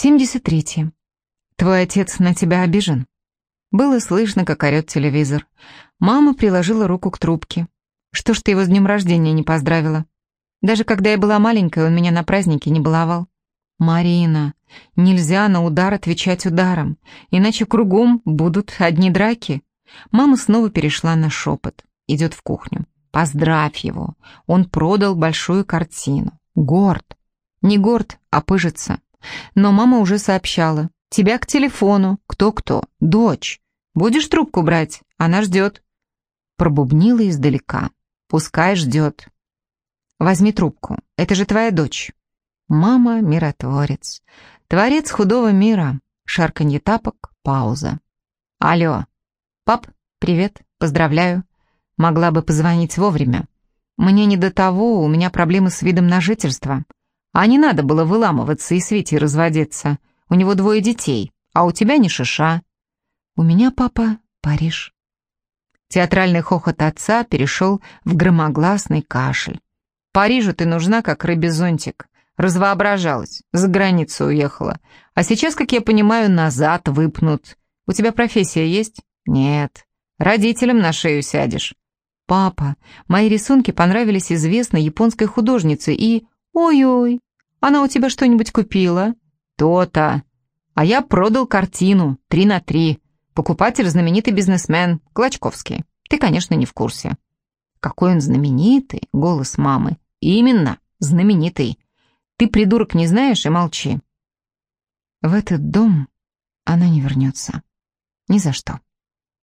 73. Твой отец на тебя обижен? Было слышно, как орет телевизор. Мама приложила руку к трубке. Что ж ты его с днем рождения не поздравила? Даже когда я была маленькая, он меня на празднике не баловал. Марина, нельзя на удар отвечать ударом, иначе кругом будут одни драки. Мама снова перешла на шепот. Идет в кухню. Поздравь его. Он продал большую картину. Горд. Не горд, а пыжится. Но мама уже сообщала. Тебя к телефону. Кто-кто? Дочь. Будешь трубку брать? Она ждет. Пробубнила издалека. Пускай ждет. Возьми трубку. Это же твоя дочь. Мама — миротворец. Творец худого мира. Шарканье тапок. Пауза. Алло. Пап, привет. Поздравляю. Могла бы позвонить вовремя. Мне не до того, у меня проблемы с видом на жительство. А не надо было выламываться и с Витей разводиться. У него двое детей, а у тебя не шиша. У меня папа Париж. Театральный хохот отца перешел в громогласный кашель. Парижу ты нужна, как рыбе зонтик. Развоображалась, за границу уехала. А сейчас, как я понимаю, назад выпнут. У тебя профессия есть? Нет. Родителям на шею сядешь. Папа, мои рисунки понравились известной японской художнице и... Ой-ой, она у тебя что-нибудь купила? То-то. А я продал картину, три на три. Покупатель знаменитый бизнесмен, Клочковский. Ты, конечно, не в курсе. Какой он знаменитый, голос мамы. Именно, знаменитый. Ты, придурок, не знаешь и молчи. В этот дом она не вернется. Ни за что.